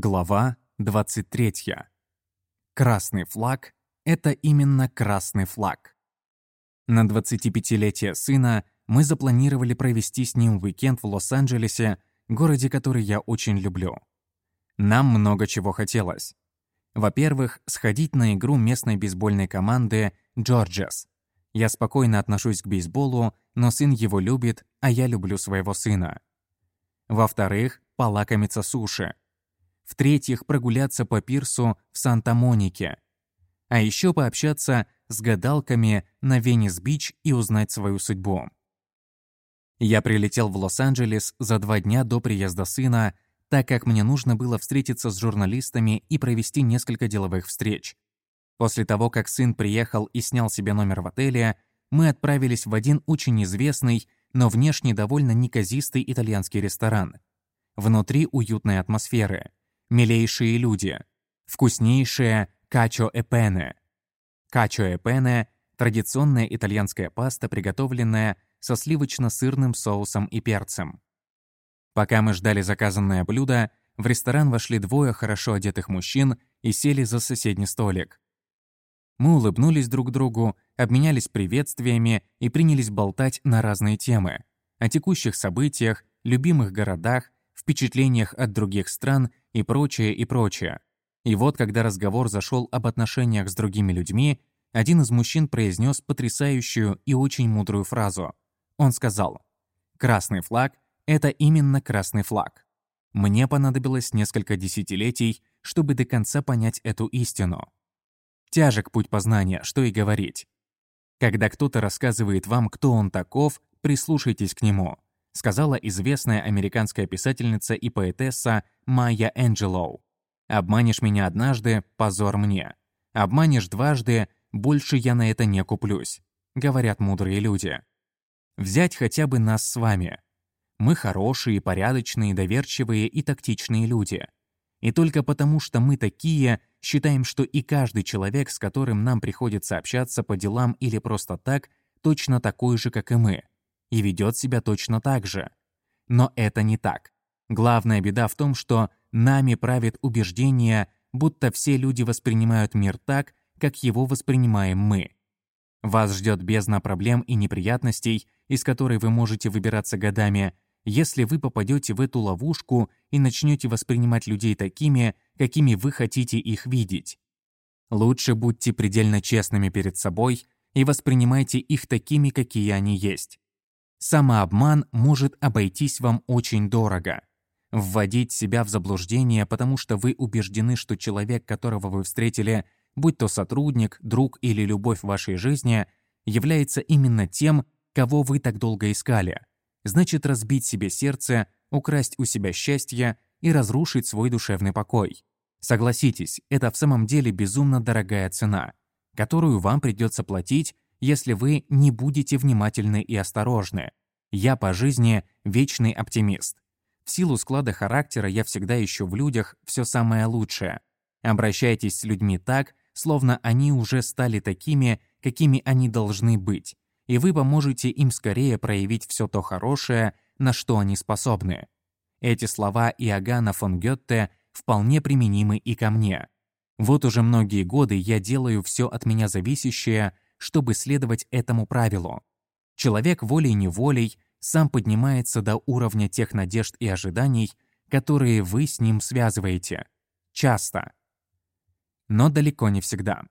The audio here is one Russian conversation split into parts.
Глава 23. Красный флаг – это именно красный флаг. На 25-летие сына мы запланировали провести с ним уикенд в Лос-Анджелесе, городе, который я очень люблю. Нам много чего хотелось. Во-первых, сходить на игру местной бейсбольной команды «Джорджес». Я спокойно отношусь к бейсболу, но сын его любит, а я люблю своего сына. Во-вторых, полакомиться суши – в-третьих, прогуляться по пирсу в Санта-Монике. А еще пообщаться с гадалками на Венес-Бич и узнать свою судьбу. Я прилетел в Лос-Анджелес за два дня до приезда сына, так как мне нужно было встретиться с журналистами и провести несколько деловых встреч. После того, как сын приехал и снял себе номер в отеле, мы отправились в один очень известный, но внешне довольно неказистый итальянский ресторан. Внутри уютной атмосферы милейшие люди, вкуснейшее качо э пене. Качо э пене – традиционная итальянская паста, приготовленная со сливочно-сырным соусом и перцем. Пока мы ждали заказанное блюдо, в ресторан вошли двое хорошо одетых мужчин и сели за соседний столик. Мы улыбнулись друг другу, обменялись приветствиями и принялись болтать на разные темы. О текущих событиях, любимых городах, впечатлениях от других стран и прочее, и прочее. И вот, когда разговор зашел об отношениях с другими людьми, один из мужчин произнес потрясающую и очень мудрую фразу. Он сказал, «Красный флаг — это именно красный флаг». Мне понадобилось несколько десятилетий, чтобы до конца понять эту истину. Тяжек путь познания, что и говорить. Когда кто-то рассказывает вам, кто он таков, прислушайтесь к нему сказала известная американская писательница и поэтесса Майя Энджелоу. «Обманешь меня однажды – позор мне. Обманешь дважды – больше я на это не куплюсь», – говорят мудрые люди. Взять хотя бы нас с вами. Мы хорошие, порядочные, доверчивые и тактичные люди. И только потому, что мы такие, считаем, что и каждый человек, с которым нам приходится общаться по делам или просто так, точно такой же, как и мы – и ведет себя точно так же. Но это не так. Главная беда в том, что нами правит убеждение, будто все люди воспринимают мир так, как его воспринимаем мы. Вас ждет бездна проблем и неприятностей, из которой вы можете выбираться годами, если вы попадете в эту ловушку и начнете воспринимать людей такими, какими вы хотите их видеть. Лучше будьте предельно честными перед собой и воспринимайте их такими, какие они есть. Самообман может обойтись вам очень дорого. Вводить себя в заблуждение, потому что вы убеждены, что человек, которого вы встретили, будь то сотрудник, друг или любовь вашей жизни, является именно тем, кого вы так долго искали. Значит, разбить себе сердце, украсть у себя счастье и разрушить свой душевный покой. Согласитесь, это в самом деле безумно дорогая цена, которую вам придется платить если вы не будете внимательны и осторожны. Я по жизни вечный оптимист. В силу склада характера я всегда ищу в людях все самое лучшее. Обращайтесь с людьми так, словно они уже стали такими, какими они должны быть, и вы поможете им скорее проявить все то хорошее, на что они способны. Эти слова Иоганна фон Гетте вполне применимы и ко мне. Вот уже многие годы я делаю все от меня зависящее, чтобы следовать этому правилу. Человек волей-неволей сам поднимается до уровня тех надежд и ожиданий, которые вы с ним связываете. Часто. Но далеко не всегда.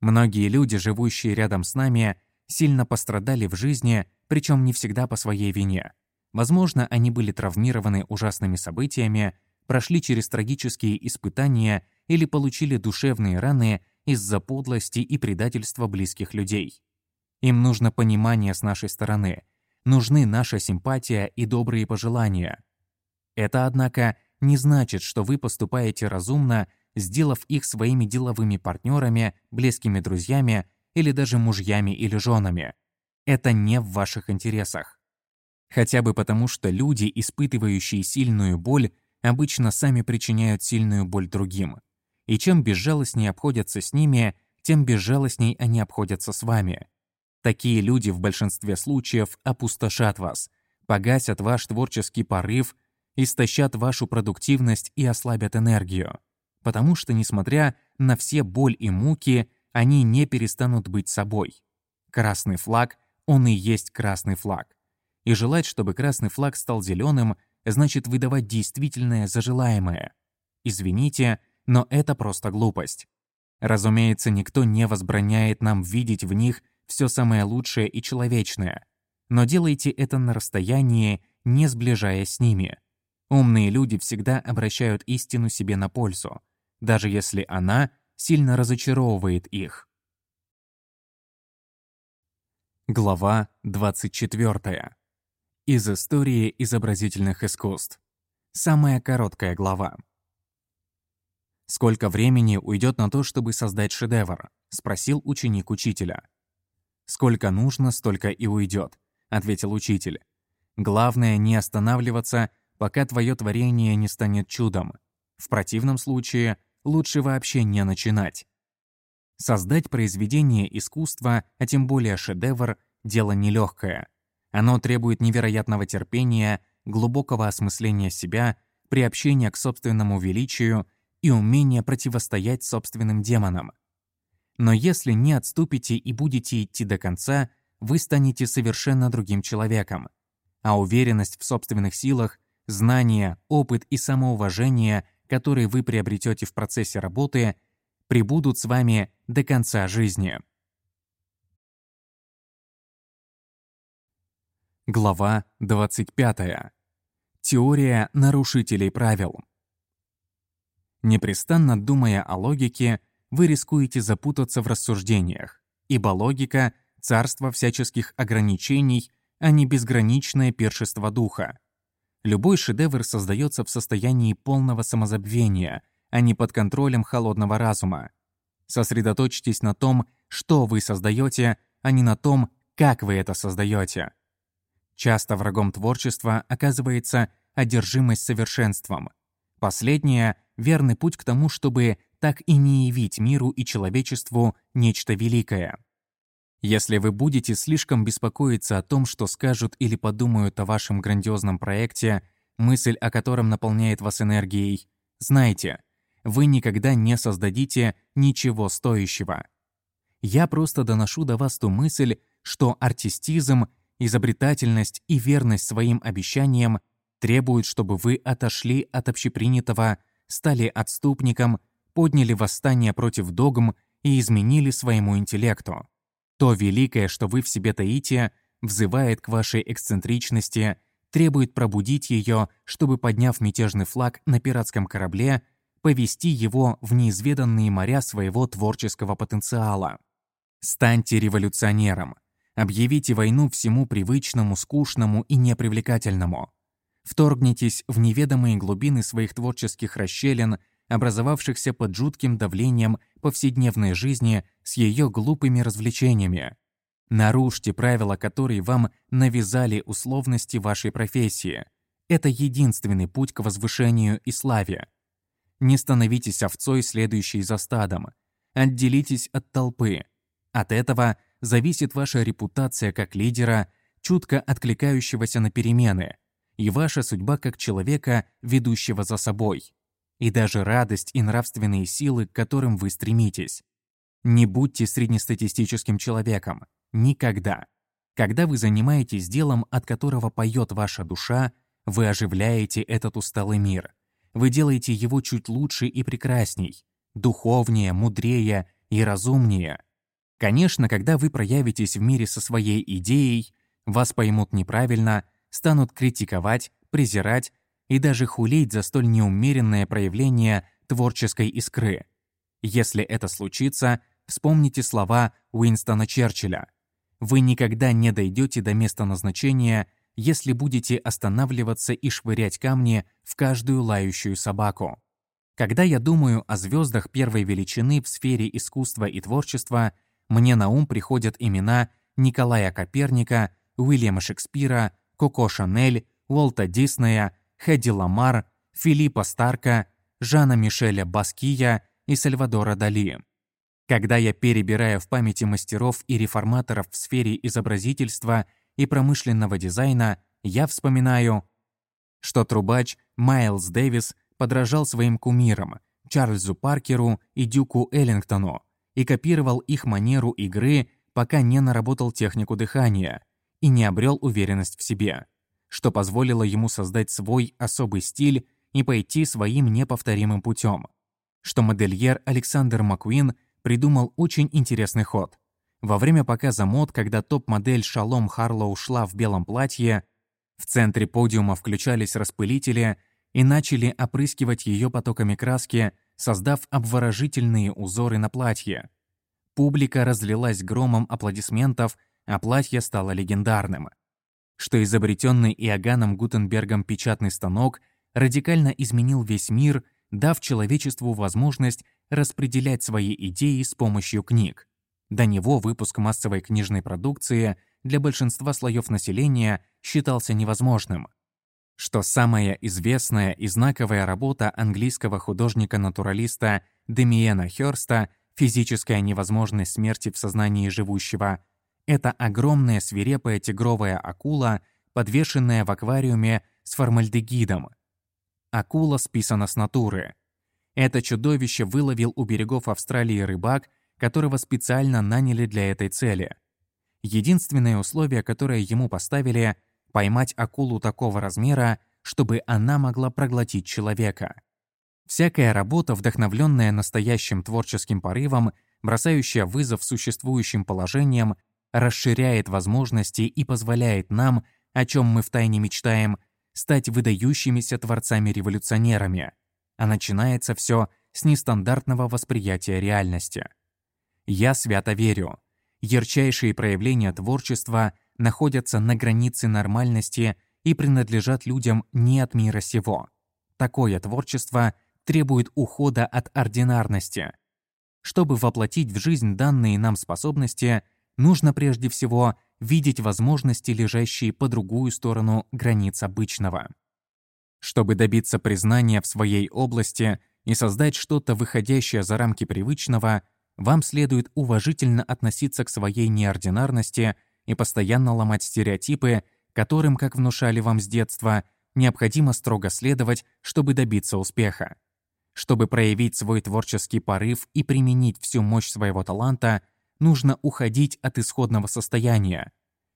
Многие люди, живущие рядом с нами, сильно пострадали в жизни, причем не всегда по своей вине. Возможно, они были травмированы ужасными событиями, прошли через трагические испытания или получили душевные раны из-за подлости и предательства близких людей. Им нужно понимание с нашей стороны, нужны наша симпатия и добрые пожелания. Это, однако, не значит, что вы поступаете разумно, сделав их своими деловыми партнерами, близкими друзьями или даже мужьями или женами. Это не в ваших интересах. Хотя бы потому, что люди, испытывающие сильную боль, обычно сами причиняют сильную боль другим и чем безжалостнее обходятся с ними, тем безжалостней они обходятся с вами. Такие люди в большинстве случаев опустошат вас, погасят ваш творческий порыв истощат вашу продуктивность и ослабят энергию. Потому что, несмотря на все боль и муки, они не перестанут быть собой. Красный флаг, он и есть красный флаг. И желать, чтобы красный флаг стал зеленым, значит выдавать действительное за желаемое. Извините, но это просто глупость. Разумеется, никто не возбраняет нам видеть в них все самое лучшее и человечное. Но делайте это на расстоянии, не сближаясь с ними. Умные люди всегда обращают истину себе на пользу, даже если она сильно разочаровывает их. Глава 24. Из истории изобразительных искусств. Самая короткая глава. «Сколько времени уйдет на то, чтобы создать шедевр?» — спросил ученик учителя. «Сколько нужно, столько и уйдет», — ответил учитель. «Главное не останавливаться, пока твое творение не станет чудом. В противном случае лучше вообще не начинать». Создать произведение искусства, а тем более шедевр, дело нелегкое. Оно требует невероятного терпения, глубокого осмысления себя, приобщения к собственному величию и умения противостоять собственным демонам. Но если не отступите и будете идти до конца, вы станете совершенно другим человеком. А уверенность в собственных силах, знания, опыт и самоуважение, которые вы приобретете в процессе работы, прибудут с вами до конца жизни. Глава 25. Теория нарушителей правил. Непрестанно думая о логике, вы рискуете запутаться в рассуждениях, ибо логика — царство всяческих ограничений, а не безграничное першество духа. Любой шедевр создается в состоянии полного самозабвения, а не под контролем холодного разума. Сосредоточьтесь на том, что вы создаете, а не на том, как вы это создаете. Часто врагом творчества оказывается одержимость совершенством. Последнее — верный путь к тому, чтобы так и не явить миру и человечеству нечто великое. Если вы будете слишком беспокоиться о том, что скажут или подумают о вашем грандиозном проекте, мысль о котором наполняет вас энергией, знайте, вы никогда не создадите ничего стоящего. Я просто доношу до вас ту мысль, что артистизм изобретательность и верность своим обещаниям требуют, чтобы вы отошли от общепринятого, стали отступником, подняли восстание против догм и изменили своему интеллекту. То великое, что вы в себе таите, взывает к вашей эксцентричности, требует пробудить ее, чтобы, подняв мятежный флаг на пиратском корабле, повести его в неизведанные моря своего творческого потенциала. Станьте революционером, Объявите войну всему привычному, скучному и непривлекательному. Вторгнитесь в неведомые глубины своих творческих расщелин, образовавшихся под жутким давлением повседневной жизни с ее глупыми развлечениями. Нарушьте правила, которые вам навязали условности вашей профессии. Это единственный путь к возвышению и славе. Не становитесь овцой, следующей за стадом. Отделитесь от толпы. От этого зависит ваша репутация как лидера, чутко откликающегося на перемены, и ваша судьба как человека, ведущего за собой, и даже радость и нравственные силы, к которым вы стремитесь. Не будьте среднестатистическим человеком. Никогда. Когда вы занимаетесь делом, от которого поет ваша душа, вы оживляете этот усталый мир. Вы делаете его чуть лучше и прекрасней, духовнее, мудрее и разумнее. Конечно, когда вы проявитесь в мире со своей идеей, вас поймут неправильно, станут критиковать, презирать и даже хулить за столь неумеренное проявление творческой искры. Если это случится, вспомните слова Уинстона Черчилля. Вы никогда не дойдете до места назначения, если будете останавливаться и швырять камни в каждую лающую собаку. Когда я думаю о звездах первой величины в сфере искусства и творчества – мне на ум приходят имена Николая Коперника, Уильяма Шекспира, Коко Шанель, Уолта Диснея, Хэдди Ламар, Филиппа Старка, Жана Мишеля Баския и Сальвадора Дали. Когда я перебираю в памяти мастеров и реформаторов в сфере изобразительства и промышленного дизайна, я вспоминаю что трубач Майлз Дэвис подражал своим кумирам Чарльзу Паркеру и Дюку Эллингтону и копировал их манеру игры, пока не наработал технику дыхания и не обрел уверенность в себе, что позволило ему создать свой особый стиль и пойти своим неповторимым путем. Что модельер Александр Маккуин придумал очень интересный ход. Во время показа мод, когда топ-модель Шалом Харлоу шла в белом платье, в центре подиума включались распылители и начали опрыскивать ее потоками краски, создав обворожительные узоры на платье. Публика разлилась громом аплодисментов, а платье стало легендарным. Что изобретенный Иоганном Гутенбергом печатный станок радикально изменил весь мир, дав человечеству возможность распределять свои идеи с помощью книг. До него выпуск массовой книжной продукции для большинства слоев населения считался невозможным. Что самая известная и знаковая работа английского художника-натуралиста Демиена Хёрста «Физическая невозможность смерти в сознании живущего» — это огромная свирепая тигровая акула, подвешенная в аквариуме с формальдегидом. Акула списана с натуры. Это чудовище выловил у берегов Австралии рыбак, которого специально наняли для этой цели — Единственное условие, которое ему поставили — поймать акулу такого размера, чтобы она могла проглотить человека. Всякая работа, вдохновленная настоящим творческим порывом, бросающая вызов существующим положениям, расширяет возможности и позволяет нам, о чем мы втайне мечтаем, стать выдающимися творцами-революционерами. А начинается все с нестандартного восприятия реальности. Я свято верю, ярчайшие проявления творчества находятся на границе нормальности и принадлежат людям не от мира сего. Такое творчество требует ухода от ординарности. Чтобы воплотить в жизнь данные нам способности, нужно прежде всего видеть возможности, лежащие по другую сторону границ обычного. Чтобы добиться признания в своей области и создать что-то, выходящее за рамки привычного – вам следует уважительно относиться к своей неординарности и постоянно ломать стереотипы, которым, как внушали вам с детства, необходимо строго следовать, чтобы добиться успеха. Чтобы проявить свой творческий порыв и применить всю мощь своего таланта, нужно уходить от исходного состояния,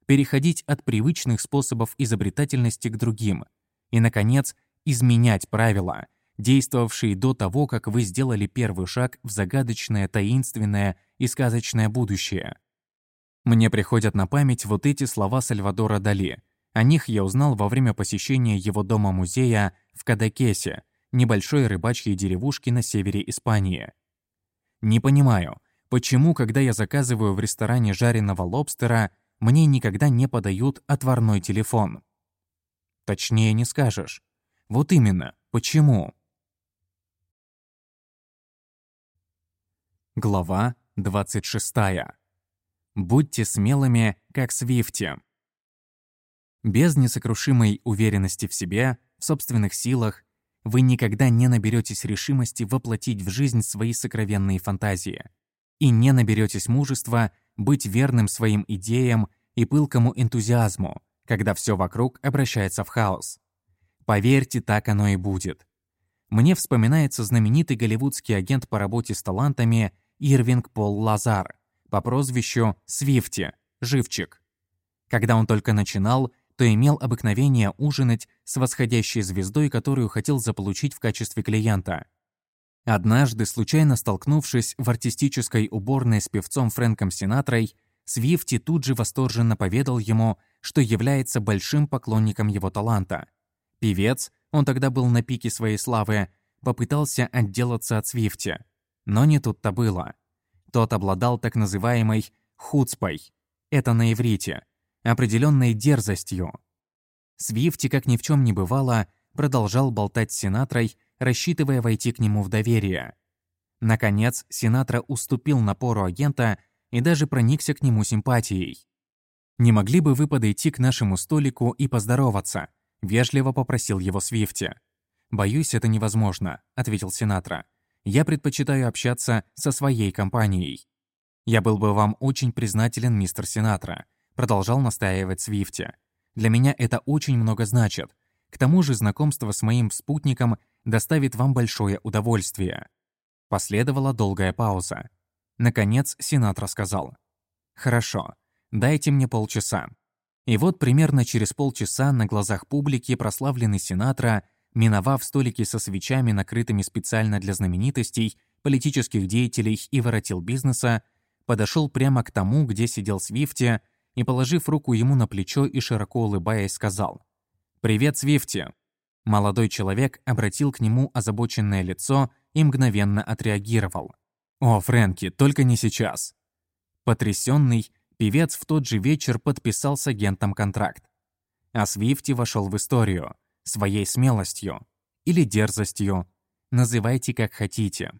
переходить от привычных способов изобретательности к другим и, наконец, изменять правила – действовавшие до того, как вы сделали первый шаг в загадочное, таинственное и сказочное будущее. Мне приходят на память вот эти слова Сальвадора Дали. О них я узнал во время посещения его дома-музея в Кадакесе, небольшой рыбачьей деревушки на севере Испании. Не понимаю, почему, когда я заказываю в ресторане жареного лобстера, мне никогда не подают отварной телефон. Точнее не скажешь. Вот именно, почему? Глава 26. Будьте смелыми, как Свифти. Без несокрушимой уверенности в себе, в собственных силах, вы никогда не наберетесь решимости воплотить в жизнь свои сокровенные фантазии и не наберетесь мужества быть верным своим идеям и пылкому энтузиазму, когда все вокруг обращается в хаос. Поверьте, так оно и будет. Мне вспоминается знаменитый голливудский агент по работе с талантами Ирвинг Пол Лазар по прозвищу Свифти, Живчик. Когда он только начинал, то имел обыкновение ужинать с восходящей звездой, которую хотел заполучить в качестве клиента. Однажды, случайно столкнувшись в артистической уборной с певцом Фрэнком Синатрой, Свифти тут же восторженно поведал ему, что является большим поклонником его таланта. Певец, он тогда был на пике своей славы, попытался отделаться от Свифти – но не тут-то было. Тот обладал так называемой «хуцпой» — это на иврите, определенной дерзостью. Свифти, как ни в чем не бывало, продолжал болтать с Синатрой, рассчитывая войти к нему в доверие. Наконец, Синатра уступил напору агента и даже проникся к нему симпатией. «Не могли бы вы подойти к нашему столику и поздороваться?» — вежливо попросил его Свифти. «Боюсь, это невозможно», — ответил Синатра я предпочитаю общаться со своей компанией. Я был бы вам очень признателен, мистер Синатра, продолжал настаивать Свифти. Для меня это очень много значит. К тому же знакомство с моим спутником доставит вам большое удовольствие. Последовала долгая пауза. Наконец сенатор сказал. «Хорошо, дайте мне полчаса». И вот примерно через полчаса на глазах публики прославленный сенатора, миновав столики со свечами, накрытыми специально для знаменитостей, политических деятелей и воротил бизнеса, подошел прямо к тому, где сидел Свифти, и, положив руку ему на плечо и широко улыбаясь, сказал «Привет, Свифти!». Молодой человек обратил к нему озабоченное лицо и мгновенно отреагировал. «О, Фрэнки, только не сейчас!». Потрясенный, певец в тот же вечер подписал с агентом контракт. А Свифти вошел в историю своей смелостью или дерзостью, называйте как хотите.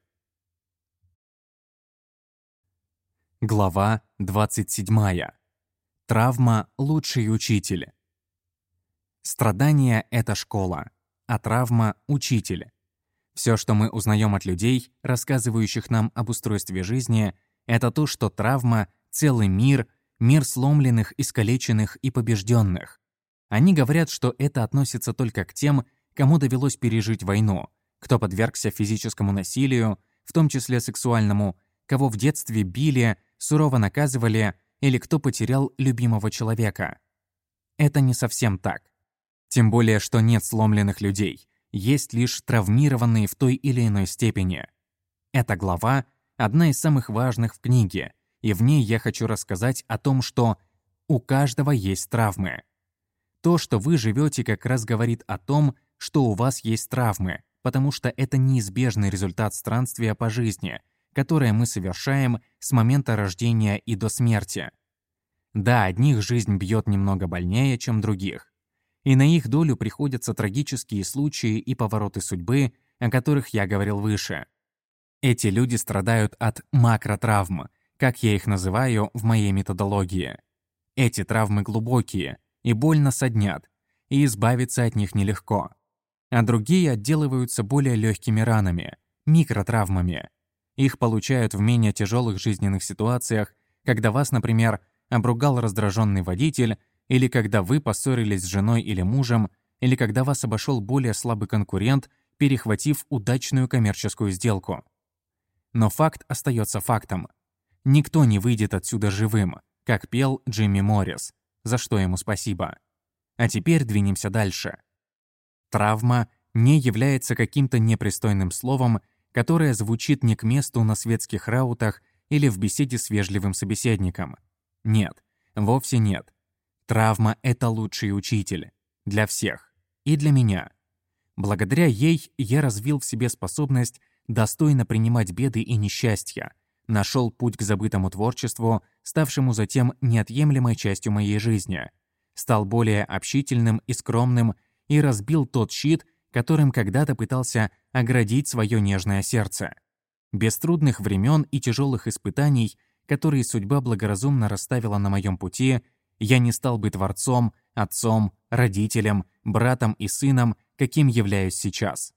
Глава 27. Травма – лучший учитель. Страдание – это школа, а травма – учитель. Все, что мы узнаем от людей, рассказывающих нам об устройстве жизни, это то, что травма – целый мир, мир сломленных, искалеченных и побежденных. Они говорят, что это относится только к тем, кому довелось пережить войну, кто подвергся физическому насилию, в том числе сексуальному, кого в детстве били – сурово наказывали или кто потерял любимого человека. Это не совсем так. Тем более, что нет сломленных людей, есть лишь травмированные в той или иной степени. Эта глава – одна из самых важных в книге, и в ней я хочу рассказать о том, что у каждого есть травмы. То, что вы живете, как раз говорит о том, что у вас есть травмы, потому что это неизбежный результат странствия по жизни, которое мы совершаем с момента рождения и до смерти. Да, одних жизнь бьет немного больнее, чем других. И на их долю приходятся трагические случаи и повороты судьбы, о которых я говорил выше. Эти люди страдают от макротравм, как я их называю в моей методологии. Эти травмы глубокие и больно соднят, и избавиться от них нелегко. А другие отделываются более легкими ранами, микротравмами, их получают в менее тяжелых жизненных ситуациях, когда вас, например, обругал раздраженный водитель, или когда вы поссорились с женой или мужем, или когда вас обошел более слабый конкурент, перехватив удачную коммерческую сделку. Но факт остается фактом. Никто не выйдет отсюда живым, как пел Джимми Моррис, за что ему спасибо. А теперь двинемся дальше. Травма не является каким-то непристойным словом которая звучит не к месту на светских раутах или в беседе с вежливым собеседником. Нет, вовсе нет. Травма — это лучший учитель. Для всех. И для меня. Благодаря ей я развил в себе способность достойно принимать беды и несчастья, нашел путь к забытому творчеству, ставшему затем неотъемлемой частью моей жизни, стал более общительным и скромным и разбил тот щит, которым когда-то пытался оградить свое нежное сердце. Без трудных времен и тяжелых испытаний, которые судьба благоразумно расставила на моем пути, я не стал бы творцом, отцом, родителем, братом и сыном, каким являюсь сейчас.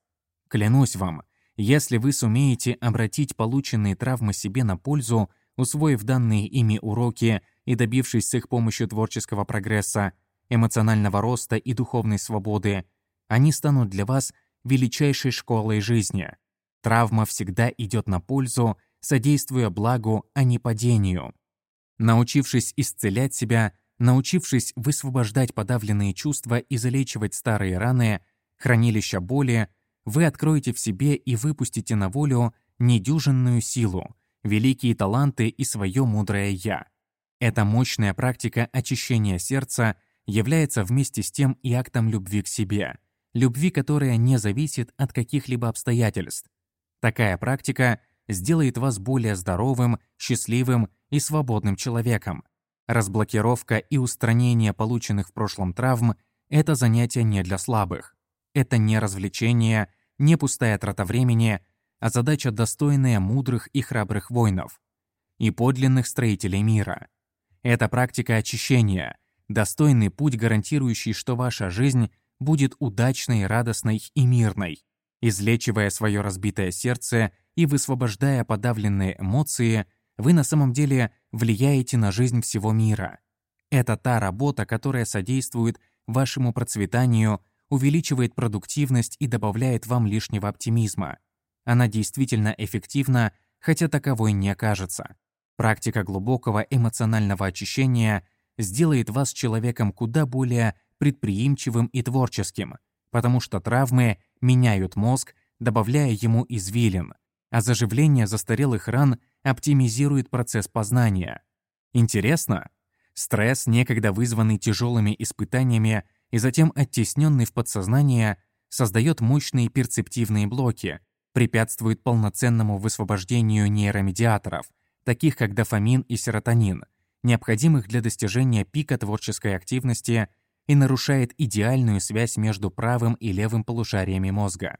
Клянусь вам, если вы сумеете обратить полученные травмы себе на пользу, усвоив данные ими уроки и добившись с их помощью творческого прогресса, эмоционального роста и духовной свободы, они станут для вас величайшей школой жизни. Травма всегда идет на пользу, содействуя благу, а не падению. Научившись исцелять себя, научившись высвобождать подавленные чувства и залечивать старые раны, хранилища боли, вы откроете в себе и выпустите на волю недюжинную силу, великие таланты и свое мудрое «я». Эта мощная практика очищения сердца является вместе с тем и актом любви к себе, любви, которая не зависит от каких-либо обстоятельств. Такая практика сделает вас более здоровым, счастливым и свободным человеком. Разблокировка и устранение полученных в прошлом травм – это занятие не для слабых. Это не развлечение, не пустая трата времени, а задача достойная мудрых и храбрых воинов и подлинных строителей мира. Это практика очищения, достойный путь, гарантирующий, что ваша жизнь – будет удачной, радостной и мирной, излечивая свое разбитое сердце и высвобождая подавленные эмоции, вы на самом деле влияете на жизнь всего мира. Это та работа, которая содействует вашему процветанию, увеличивает продуктивность и добавляет вам лишнего оптимизма. Она действительно эффективна, хотя таковой не окажется. Практика глубокого эмоционального очищения сделает вас человеком куда более предприимчивым и творческим, потому что травмы меняют мозг, добавляя ему извилин, а заживление застарелых ран оптимизирует процесс познания. Интересно? Стресс, некогда вызванный тяжелыми испытаниями и затем оттесненный в подсознание, создает мощные перцептивные блоки, препятствует полноценному высвобождению нейромедиаторов, таких как дофамин и серотонин, необходимых для достижения пика творческой активности и нарушает идеальную связь между правым и левым полушариями мозга.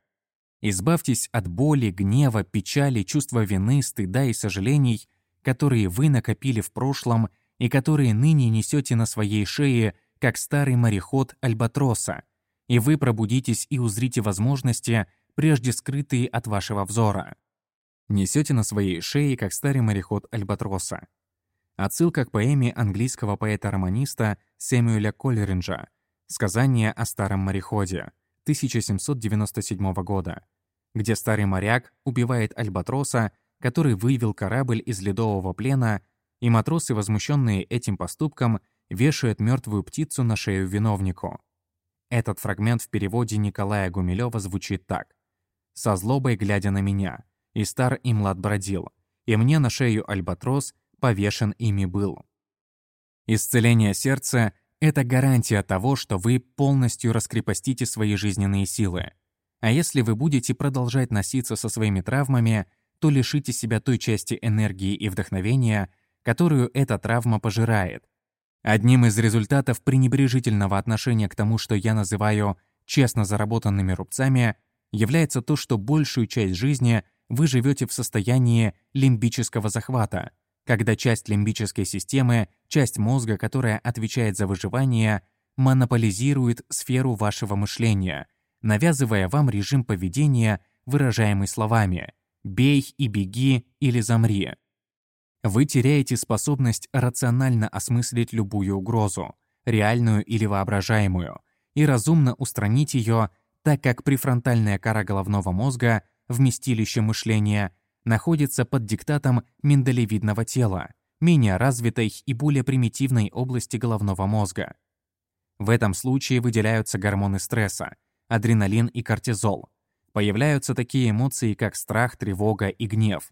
Избавьтесь от боли, гнева, печали, чувства вины, стыда и сожалений, которые вы накопили в прошлом и которые ныне несете на своей шее, как старый мореход Альбатроса, и вы пробудитесь и узрите возможности, прежде скрытые от вашего взора. Несете на своей шее, как старый мореход Альбатроса. Отсылка к поэме английского поэта-романиста Сэмюэля Коллеринджа «Сказание о старом мореходе» 1797 года, где старый моряк убивает альбатроса, который вывел корабль из ледового плена, и матросы, возмущенные этим поступком, вешают мертвую птицу на шею виновнику. Этот фрагмент в переводе Николая Гумилева звучит так. «Со злобой глядя на меня, и стар и млад бродил, и мне на шею альбатрос повешен ими был». Исцеление сердца — это гарантия того, что вы полностью раскрепостите свои жизненные силы. А если вы будете продолжать носиться со своими травмами, то лишите себя той части энергии и вдохновения, которую эта травма пожирает. Одним из результатов пренебрежительного отношения к тому, что я называю честно заработанными рубцами, является то, что большую часть жизни вы живете в состоянии лимбического захвата, когда часть лимбической системы, часть мозга, которая отвечает за выживание, монополизирует сферу вашего мышления, навязывая вам режим поведения, выражаемый словами «бей и беги» или «замри». Вы теряете способность рационально осмыслить любую угрозу, реальную или воображаемую, и разумно устранить ее, так как префронтальная кора головного мозга, вместилище мышления, находится под диктатом миндалевидного тела, менее развитой и более примитивной области головного мозга. В этом случае выделяются гормоны стресса, адреналин и кортизол. Появляются такие эмоции, как страх, тревога и гнев.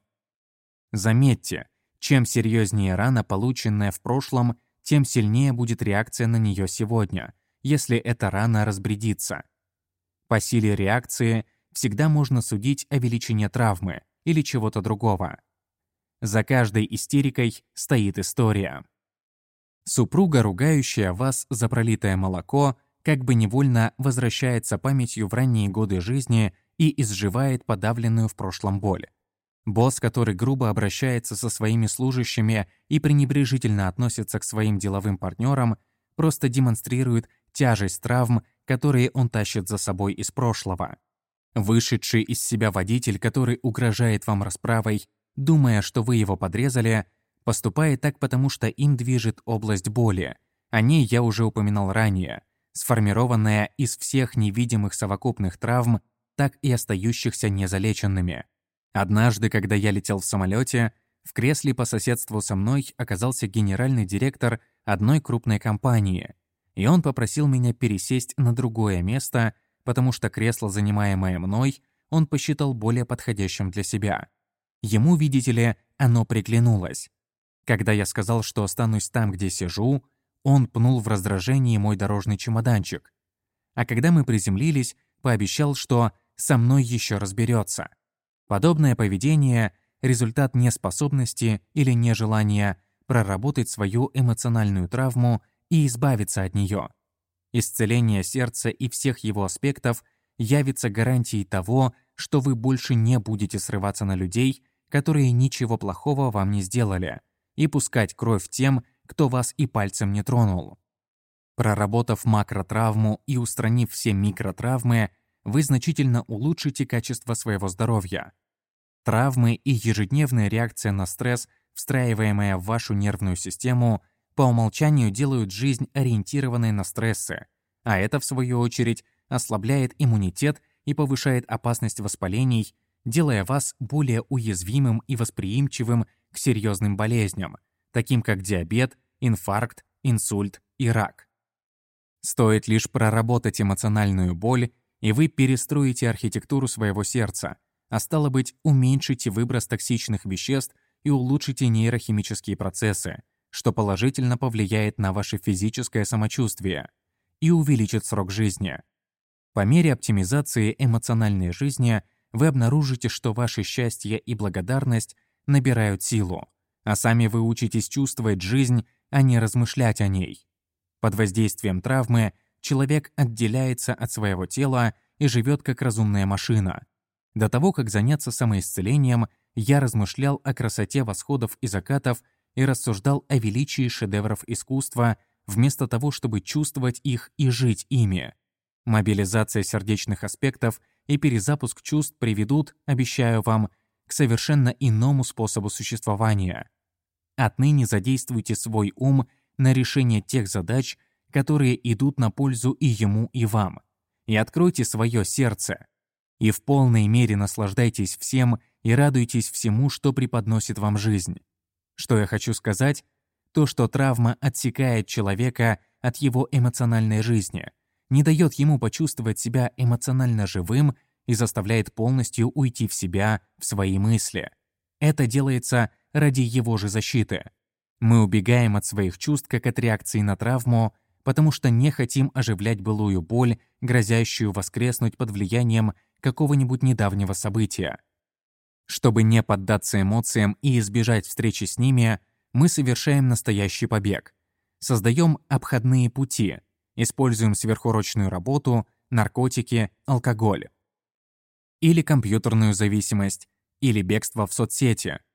Заметьте, чем серьезнее рана, полученная в прошлом, тем сильнее будет реакция на нее сегодня, если эта рана разбредится. По силе реакции всегда можно судить о величине травмы или чего-то другого. За каждой истерикой стоит история. Супруга, ругающая вас за пролитое молоко, как бы невольно возвращается памятью в ранние годы жизни и изживает подавленную в прошлом боль. Босс, который грубо обращается со своими служащими и пренебрежительно относится к своим деловым партнерам, просто демонстрирует тяжесть травм, которые он тащит за собой из прошлого. Вышедший из себя водитель, который угрожает вам расправой, думая, что вы его подрезали, поступает так потому, что им движет область боли. О ней я уже упоминал ранее, сформированная из всех невидимых совокупных травм, так и остающихся незалеченными. Однажды, когда я летел в самолете, в кресле по соседству со мной оказался генеральный директор одной крупной компании, и он попросил меня пересесть на другое место, потому что кресло, занимаемое мной, он посчитал более подходящим для себя. Ему, видите ли, оно приглянулось. Когда я сказал, что останусь там, где сижу, он пнул в раздражении мой дорожный чемоданчик. А когда мы приземлились, пообещал, что со мной еще разберется. Подобное поведение – результат неспособности или нежелания проработать свою эмоциональную травму и избавиться от нее. Исцеление сердца и всех его аспектов явится гарантией того, что вы больше не будете срываться на людей, которые ничего плохого вам не сделали, и пускать кровь тем, кто вас и пальцем не тронул. Проработав макротравму и устранив все микротравмы, вы значительно улучшите качество своего здоровья. Травмы и ежедневная реакция на стресс, встраиваемая в вашу нервную систему, по умолчанию делают жизнь ориентированной на стрессы, а это, в свою очередь, ослабляет иммунитет и повышает опасность воспалений, делая вас более уязвимым и восприимчивым к серьезным болезням, таким как диабет, инфаркт, инсульт и рак. Стоит лишь проработать эмоциональную боль, и вы перестроите архитектуру своего сердца, а стало быть, уменьшите выброс токсичных веществ и улучшите нейрохимические процессы, что положительно повлияет на ваше физическое самочувствие и увеличит срок жизни. По мере оптимизации эмоциональной жизни вы обнаружите, что ваше счастье и благодарность набирают силу, а сами вы учитесь чувствовать жизнь, а не размышлять о ней. Под воздействием травмы человек отделяется от своего тела и живет как разумная машина. До того, как заняться самоисцелением, я размышлял о красоте восходов и закатов и рассуждал о величии шедевров искусства, вместо того, чтобы чувствовать их и жить ими. Мобилизация сердечных аспектов и перезапуск чувств приведут, обещаю вам, к совершенно иному способу существования. Отныне задействуйте свой ум на решение тех задач, которые идут на пользу и ему, и вам. И откройте свое сердце. И в полной мере наслаждайтесь всем и радуйтесь всему, что преподносит вам жизнь. Что я хочу сказать? То, что травма отсекает человека от его эмоциональной жизни, не дает ему почувствовать себя эмоционально живым и заставляет полностью уйти в себя, в свои мысли. Это делается ради его же защиты. Мы убегаем от своих чувств как от реакции на травму, потому что не хотим оживлять былую боль, грозящую воскреснуть под влиянием какого-нибудь недавнего события. Чтобы не поддаться эмоциям и избежать встречи с ними, мы совершаем настоящий побег. Создаем обходные пути, используем сверхурочную работу, наркотики, алкоголь. Или компьютерную зависимость, или бегство в соцсети –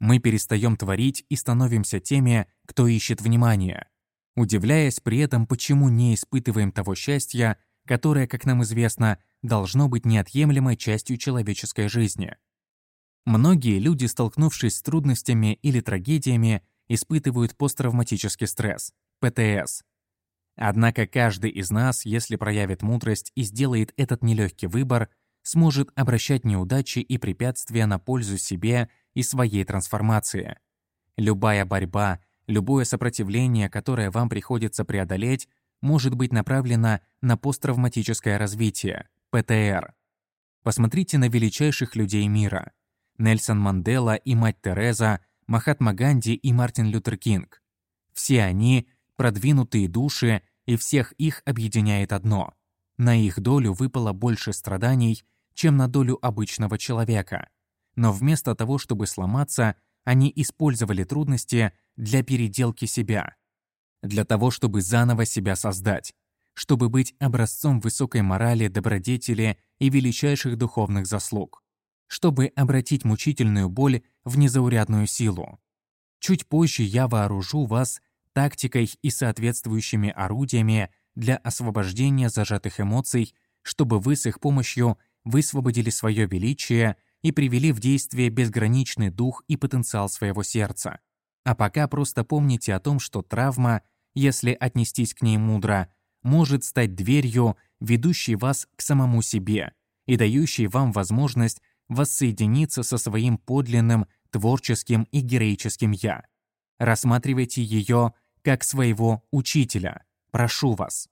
мы перестаем творить и становимся теми, кто ищет внимания, удивляясь при этом, почему не испытываем того счастья, которое, как нам известно, должно быть неотъемлемой частью человеческой жизни. Многие люди, столкнувшись с трудностями или трагедиями, испытывают посттравматический стресс, ПТС. Однако каждый из нас, если проявит мудрость и сделает этот нелегкий выбор, сможет обращать неудачи и препятствия на пользу себе и своей трансформации. Любая борьба, любое сопротивление, которое вам приходится преодолеть, может быть направлено на посттравматическое развитие, ПТР. Посмотрите на величайших людей мира. Нельсон Мандела и мать Тереза, Махатма Ганди и Мартин Лютер Кинг. Все они – продвинутые души, и всех их объединяет одно. На их долю выпало больше страданий, чем на долю обычного человека. Но вместо того, чтобы сломаться, они использовали трудности для переделки себя, для того, чтобы заново себя создать, чтобы быть образцом высокой морали, добродетели и величайших духовных заслуг, чтобы обратить мучительную боль в незаурядную силу. Чуть позже я вооружу вас тактикой и соответствующими орудиями для освобождения зажатых эмоций, чтобы вы с их помощью высвободили свое величие и привели в действие безграничный дух и потенциал своего сердца. А пока просто помните о том, что травма, если отнестись к ней мудро, может стать дверью, ведущей вас к самому себе и дающей вам возможность воссоединиться со своим подлинным, творческим и героическим «я». Рассматривайте ее как своего учителя. Прошу вас.